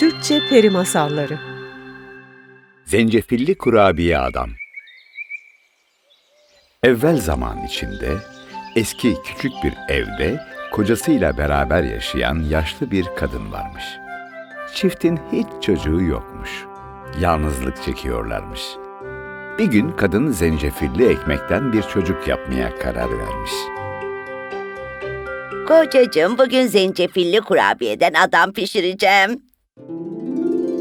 Türkçe Peri Masalları Zencefilli Kurabiye Adam Evvel zaman içinde, eski küçük bir evde kocasıyla beraber yaşayan yaşlı bir kadın varmış. Çiftin hiç çocuğu yokmuş. Yalnızlık çekiyorlarmış. Bir gün kadın zencefilli ekmekten bir çocuk yapmaya karar vermiş. Kocacığım bugün zencefilli kurabiyeden adam pişireceğim.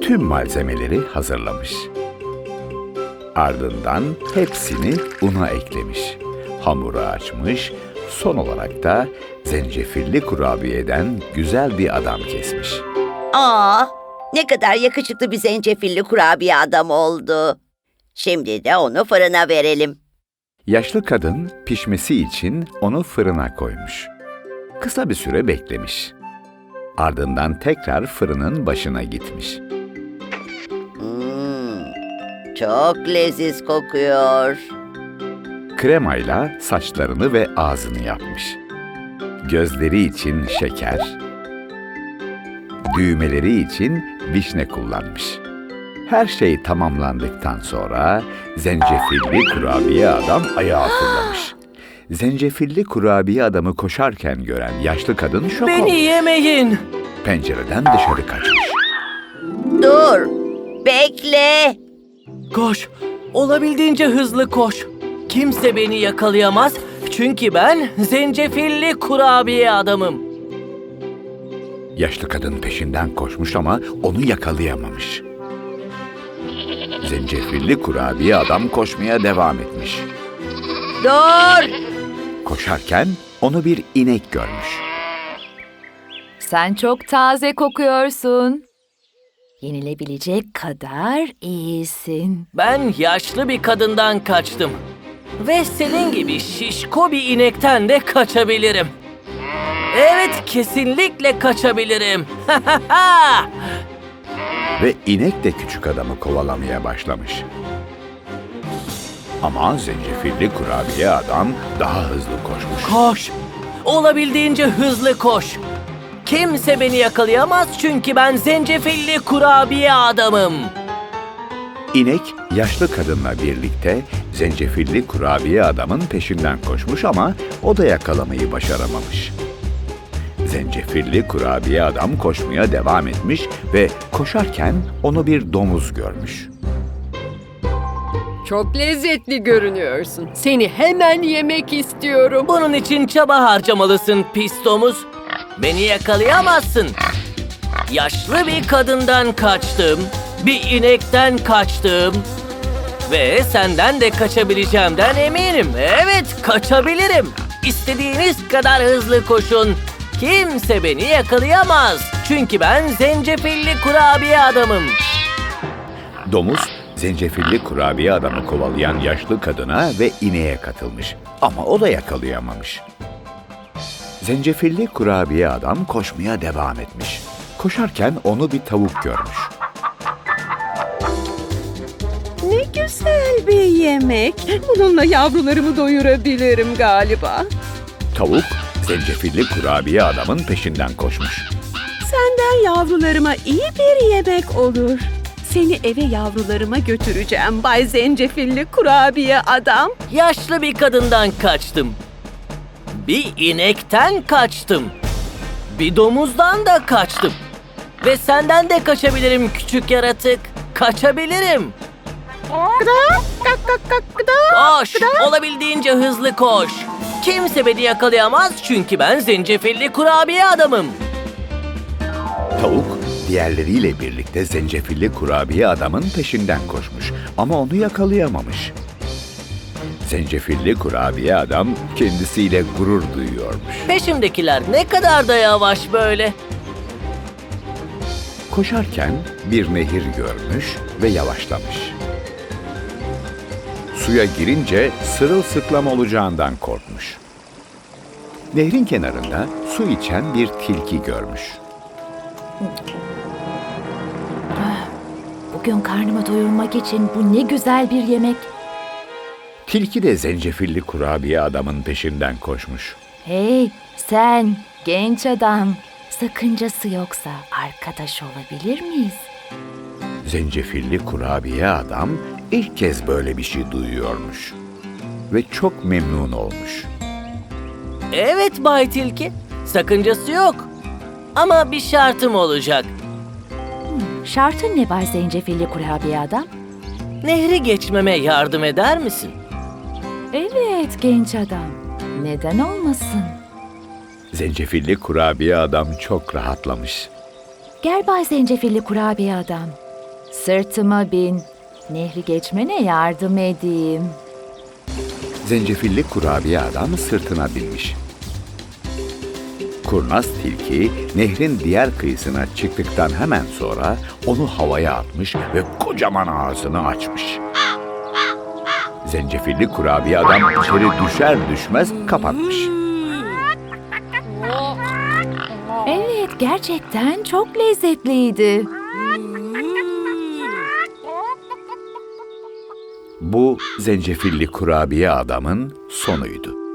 Tüm malzemeleri hazırlamış. Ardından hepsini una eklemiş. Hamuru açmış, son olarak da zencefilli kurabiyeden güzel bir adam kesmiş. Aa, ne kadar yakışıklı bir zencefilli kurabiye adam oldu. Şimdi de onu fırına verelim. Yaşlı kadın pişmesi için onu fırına koymuş. Kısa bir süre beklemiş. Ardından tekrar fırının başına gitmiş. Çok leziz kokuyor. Kremayla saçlarını ve ağzını yapmış. Gözleri için şeker, düğmeleri için vişne kullanmış. Her şey tamamlandıktan sonra zencefilli kurabiye adam ayağa fırlamış. Zencefilli kurabiye adamı koşarken gören yaşlı kadın şok Beni olmuş. yemeyin. Pencereden dışarı kaçmış. Dur, bekle. Koş. Olabildiğince hızlı koş. Kimse beni yakalayamaz. Çünkü ben zencefilli kurabiye adamım. Yaşlı kadın peşinden koşmuş ama onu yakalayamamış. Zencefilli kurabiye adam koşmaya devam etmiş. Dur. Koşarken onu bir inek görmüş. Sen çok taze kokuyorsun. Yenilebilecek kadar iyisin. Ben yaşlı bir kadından kaçtım. Ve senin gibi şişko bir inekten de kaçabilirim. Evet, kesinlikle kaçabilirim. Ve inek de küçük adamı kovalamaya başlamış. Ama zencefilli kurabiye adam daha hızlı koşmuş. koş. Olabildiğince hızlı koş. Kimse beni yakalayamaz çünkü ben zencefilli kurabiye adamım. İnek yaşlı kadınla birlikte zencefilli kurabiye adamın peşinden koşmuş ama o da yakalamayı başaramamış. Zencefilli kurabiye adam koşmaya devam etmiş ve koşarken onu bir domuz görmüş. Çok lezzetli görünüyorsun. Seni hemen yemek istiyorum. Bunun için çaba harcamalısın pis domuz. Beni yakalayamazsın. Yaşlı bir kadından kaçtım. Bir inekten kaçtım. Ve senden de kaçabileceğimden eminim. Evet, kaçabilirim. İstediğiniz kadar hızlı koşun. Kimse beni yakalayamaz. Çünkü ben zencefilli kurabiye adamım. Domuz, zencefilli kurabiye adamı kovalayan yaşlı kadına ve ineğe katılmış. Ama o da yakalayamamış. Zencefilli kurabiye adam koşmaya devam etmiş. Koşarken onu bir tavuk görmüş. Ne güzel bir yemek. Bununla yavrularımı doyurabilirim galiba. Tavuk, zencefilli kurabiye adamın peşinden koşmuş. Senden yavrularıma iyi bir yemek olur. Seni eve yavrularıma götüreceğim Bay Zencefilli kurabiye adam. Yaşlı bir kadından kaçtım. Bir inekten kaçtım. Bir domuzdan da kaçtım. Ve senden de kaçabilirim küçük yaratık. Kaçabilirim. Koş, olabildiğince hızlı koş. Kimse beni yakalayamaz çünkü ben zencefilli kurabiye adamım. Tavuk, diğerleriyle birlikte zencefilli kurabiye adamın peşinden koşmuş ama onu yakalayamamış. Zencefilli kurabiye adam kendisiyle gurur duyuyormuş. Peşimdekiler ne kadar da yavaş böyle. Koşarken bir nehir görmüş ve yavaşlamış. Suya girince sırılsıklam olacağından korkmuş. Nehrin kenarında su içen bir tilki görmüş. Bugün karnımı doyurmak için bu ne güzel bir yemek. Tilki de zencefilli kurabiye adamın peşinden koşmuş. Hey sen genç adam. Sakıncası yoksa arkadaş olabilir miyiz? Zencefilli kurabiye adam ilk kez böyle bir şey duyuyormuş. Ve çok memnun olmuş. Evet Bay Tilki. Sakıncası yok. Ama bir şartım olacak. Şartın ne Bay Zencefilli kurabiye adam? Nehri geçmeme yardım eder misin? Evet genç adam. Neden olmasın? Zencefilli kurabiye adam çok rahatlamış. Gel Bay Zencefilli kurabiye adam. Sırtıma bin. Nehri geçmene yardım edeyim. Zencefilli kurabiye adam sırtına binmiş. Kurnaz tilki nehrin diğer kıyısına çıktıktan hemen sonra onu havaya atmış ve kocaman ağzını açmış. Zencefilli kurabiye adam içeri düşer düşmez kapatmış. Evet gerçekten çok lezzetliydi. Bu zencefilli kurabiye adamın sonuydu.